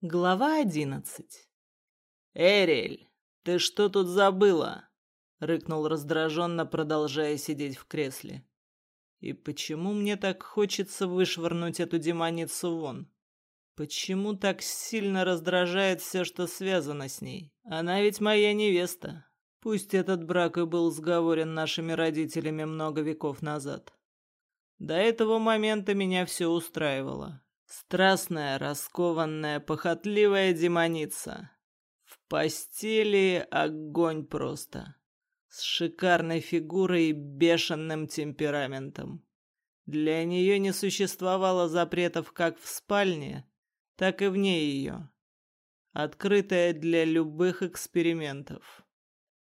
Глава одиннадцать. «Эриэль, ты что тут забыла?» — рыкнул раздраженно, продолжая сидеть в кресле. «И почему мне так хочется вышвырнуть эту демоницу вон? Почему так сильно раздражает все, что связано с ней? Она ведь моя невеста. Пусть этот брак и был сговорен нашими родителями много веков назад. До этого момента меня все устраивало. Страстная, раскованная, похотливая демоница. В постели огонь просто. С шикарной фигурой и бешеным темпераментом. Для нее не существовало запретов как в спальне, так и вне ее. Открытая для любых экспериментов.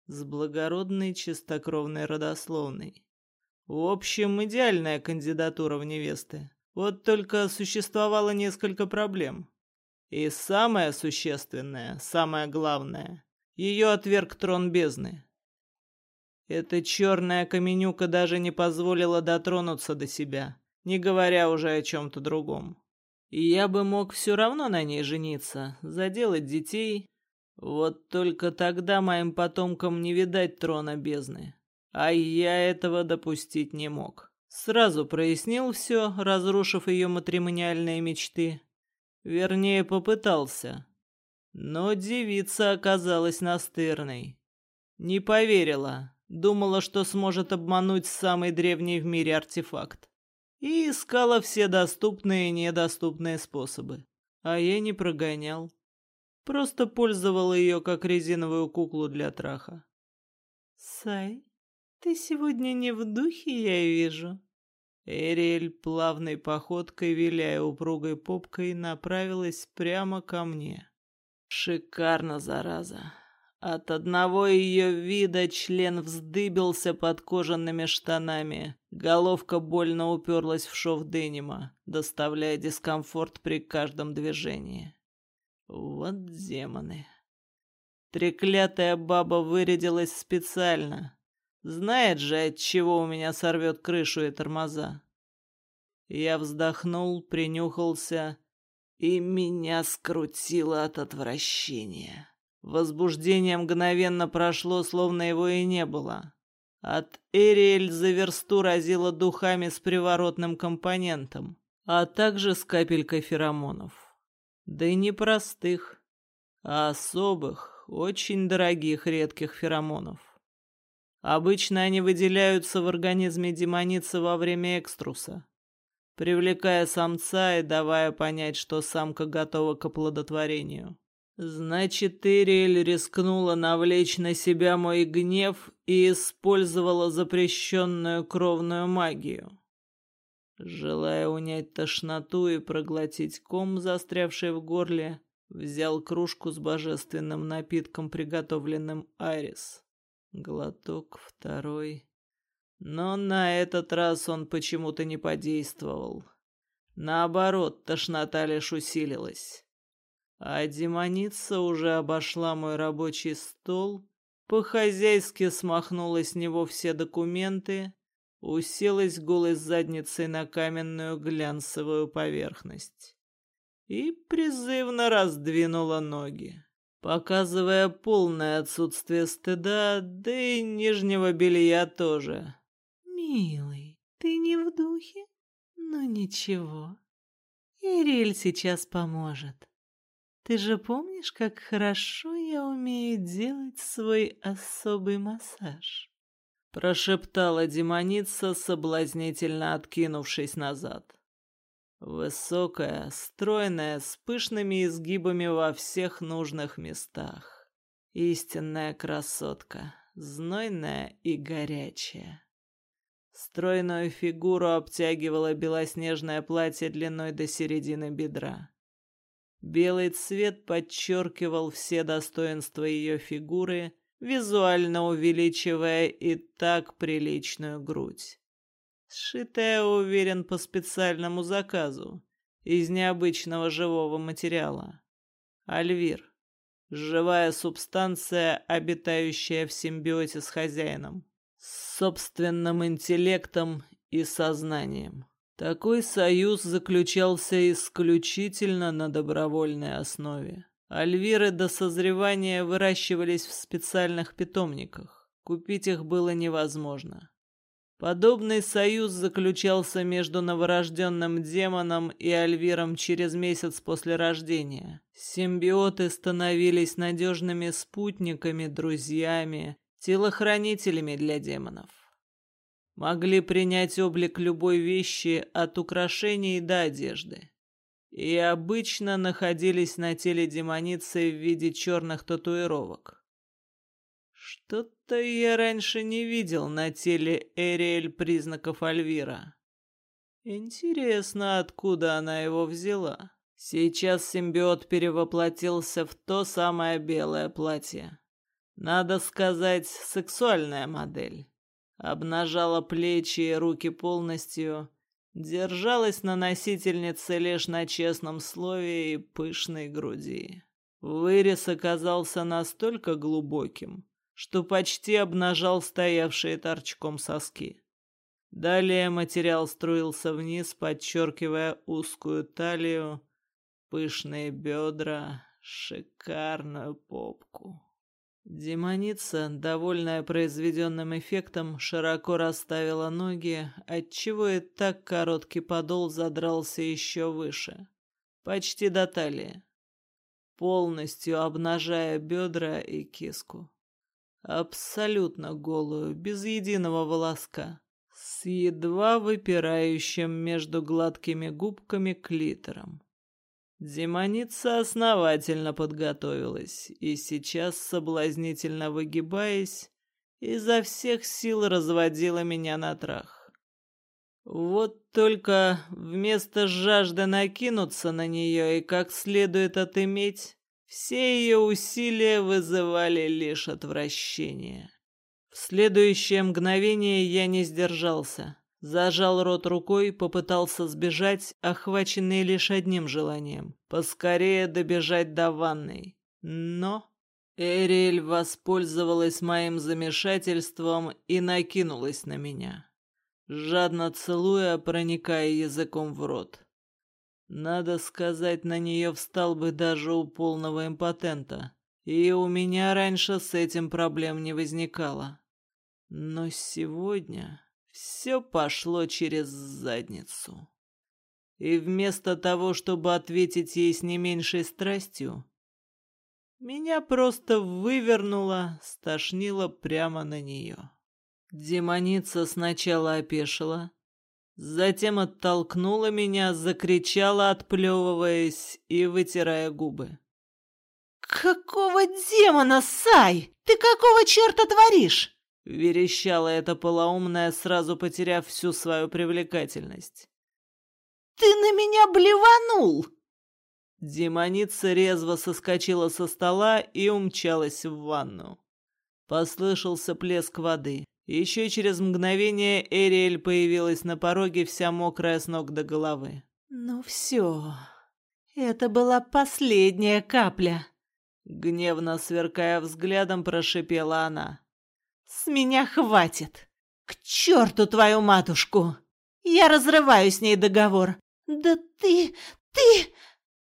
С благородной чистокровной родословной. В общем, идеальная кандидатура в невесты. Вот только существовало несколько проблем. И самое существенное, самое главное, ее отверг трон бездны. Эта черная каменюка даже не позволила дотронуться до себя, не говоря уже о чем-то другом. И я бы мог все равно на ней жениться, заделать детей. Вот только тогда моим потомкам не видать трона бездны. А я этого допустить не мог. Сразу прояснил все, разрушив ее матримониальные мечты. Вернее, попытался. Но девица оказалась настырной. Не поверила, думала, что сможет обмануть самый древний в мире артефакт. И искала все доступные и недоступные способы. А я не прогонял. Просто пользовал ее как резиновую куклу для траха. «Сай, ты сегодня не в духе, я вижу», Эриэль, плавной походкой, виляя упругой попкой, направилась прямо ко мне. Шикарно, зараза. От одного ее вида член вздыбился под кожаными штанами. Головка больно уперлась в шов денима, доставляя дискомфорт при каждом движении. Вот демоны. Треклятая баба вырядилась специально, Знает же, от чего у меня сорвет крышу и тормоза. Я вздохнул, принюхался, и меня скрутило от отвращения. Возбуждение мгновенно прошло, словно его и не было. От Эриэль за версту разило духами с приворотным компонентом, а также с капелькой феромонов. Да и не простых, а особых, очень дорогих редких феромонов. Обычно они выделяются в организме демоницы во время экструса, привлекая самца и давая понять, что самка готова к оплодотворению. Значит, Ириэль рискнула навлечь на себя мой гнев и использовала запрещенную кровную магию. Желая унять тошноту и проглотить ком, застрявший в горле, взял кружку с божественным напитком, приготовленным Арис. Глоток второй. Но на этот раз он почему-то не подействовал. Наоборот, тошнота лишь усилилась. А демоница уже обошла мой рабочий стол, по-хозяйски смахнула с него все документы, уселась голой задницей на каменную глянцевую поверхность и призывно раздвинула ноги показывая полное отсутствие стыда, да и нижнего белья тоже. «Милый, ты не в духе? Ну ничего, Ириль сейчас поможет. Ты же помнишь, как хорошо я умею делать свой особый массаж?» Прошептала демоница, соблазнительно откинувшись назад. Высокая, стройная, с пышными изгибами во всех нужных местах. Истинная красотка, знойная и горячая. Стройную фигуру обтягивало белоснежное платье длиной до середины бедра. Белый цвет подчеркивал все достоинства ее фигуры, визуально увеличивая и так приличную грудь. Сшитая, уверен, по специальному заказу, из необычного живого материала. Альвир. Живая субстанция, обитающая в симбиоте с хозяином. С собственным интеллектом и сознанием. Такой союз заключался исключительно на добровольной основе. Альвиры до созревания выращивались в специальных питомниках. Купить их было невозможно. Подобный союз заключался между новорожденным демоном и Альвиром через месяц после рождения. Симбиоты становились надежными спутниками, друзьями, телохранителями для демонов. Могли принять облик любой вещи от украшений до одежды. И обычно находились на теле демоницы в виде черных татуировок. Что-то я раньше не видел на теле Эриэль признаков Альвира. Интересно, откуда она его взяла. Сейчас симбиот перевоплотился в то самое белое платье. Надо сказать, сексуальная модель. Обнажала плечи и руки полностью, держалась на носительнице лишь на честном слове и пышной груди. Вырез оказался настолько глубоким, что почти обнажал стоявшие торчком соски. Далее материал струился вниз, подчеркивая узкую талию, пышные бедра, шикарную попку. Демоница, довольная произведенным эффектом, широко расставила ноги, отчего и так короткий подол задрался еще выше, почти до талии, полностью обнажая бедра и киску. Абсолютно голую, без единого волоска, с едва выпирающим между гладкими губками клитором. Демоница основательно подготовилась и сейчас, соблазнительно выгибаясь, изо всех сил разводила меня на трах. Вот только вместо жажды накинуться на нее и как следует отыметь, все ее усилия вызывали лишь отвращение. В следующее мгновение я не сдержался. Зажал рот рукой, попытался сбежать, охваченный лишь одним желанием — поскорее добежать до ванной. Но Эриэль воспользовалась моим замешательством и накинулась на меня, жадно целуя, проникая языком в рот. Надо сказать, на нее встал бы даже у полного импотента. И у меня раньше с этим проблем не возникало. Но сегодня все пошло через задницу. И вместо того, чтобы ответить ей с не меньшей страстью, меня просто вывернуло, стошнило прямо на нее. Демоница сначала опешила, Затем оттолкнула меня, закричала, отплевываясь и вытирая губы. «Какого демона, Сай? Ты какого черта творишь?» Верещала эта полоумная, сразу потеряв всю свою привлекательность. «Ты на меня блеванул!» Демоница резво соскочила со стола и умчалась в ванну. Послышался плеск воды. Еще через мгновение Эриэль появилась на пороге, вся мокрая с ног до головы. «Ну все, это была последняя капля», — гневно сверкая взглядом, прошипела она. «С меня хватит! К черту твою матушку! Я разрываю с ней договор! Да ты... ты...»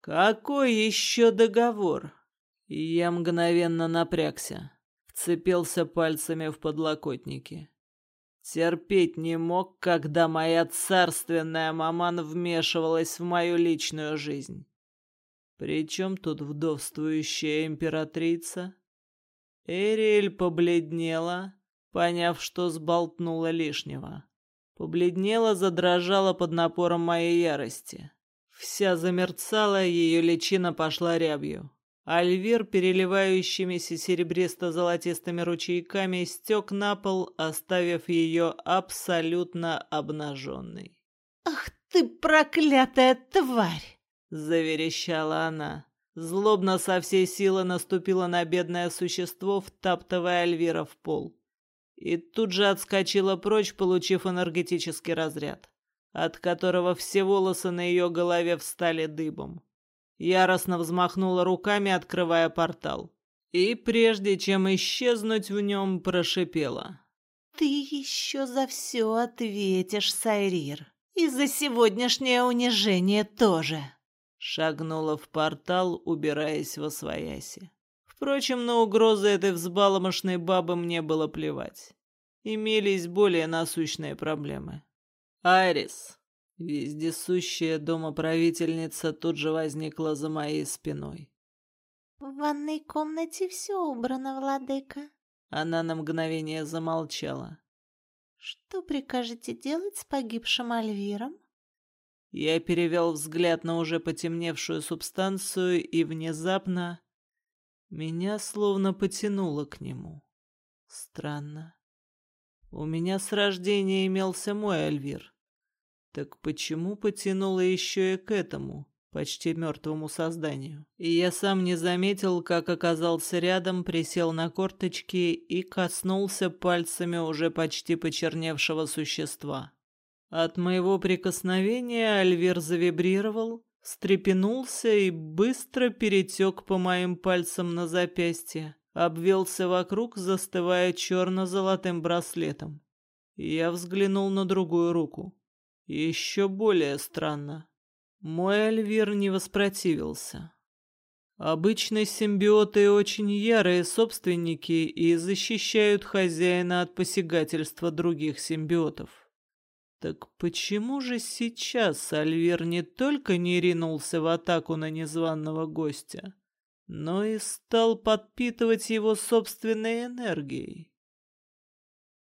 «Какой еще договор?» Я мгновенно напрягся вцепился пальцами в подлокотники. Терпеть не мог, когда моя царственная маман вмешивалась в мою личную жизнь. Причем тут вдовствующая императрица? Эриэль побледнела, поняв, что сболтнула лишнего. Побледнела, задрожала под напором моей ярости. Вся замерцала, ее личина пошла рябью. Альвир, переливающимися серебристо-золотистыми ручейками, стек на пол, оставив ее абсолютно обнаженной. «Ах ты проклятая тварь!» — заверещала она. Злобно со всей силы наступила на бедное существо, втаптывая Альвира в пол. И тут же отскочила прочь, получив энергетический разряд, от которого все волосы на ее голове встали дыбом. Яростно взмахнула руками, открывая портал. И прежде чем исчезнуть в нем, прошипела. «Ты еще за все ответишь, Сайрир. И за сегодняшнее унижение тоже. Шагнула в портал, убираясь во свояси. Впрочем, на угрозы этой взбаломошной бабы мне было плевать. Имелись более насущные проблемы. Айрис, вездесущая домоправительница, тут же возникла за моей спиной. «В ванной комнате все убрано, владыка». Она на мгновение замолчала. «Что прикажете делать с погибшим Альвиром?» Я перевел взгляд на уже потемневшую субстанцию и внезапно... Меня словно потянуло к нему. Странно. У меня с рождения имелся мой Альвир. Так почему потянуло еще и к этому, почти мертвому созданию? И я сам не заметил, как оказался рядом, присел на корточки и коснулся пальцами уже почти почерневшего существа. От моего прикосновения Альвер завибрировал, встрепенулся и быстро перетек по моим пальцам на запястье, обвелся вокруг, застывая черно-золотым браслетом. Я взглянул на другую руку. Еще более странно. Мой Альвир не воспротивился. Обычно симбиоты очень ярые собственники и защищают хозяина от посягательства других симбиотов. Так почему же сейчас Альвер не только не ринулся в атаку на незваного гостя, но и стал подпитывать его собственной энергией?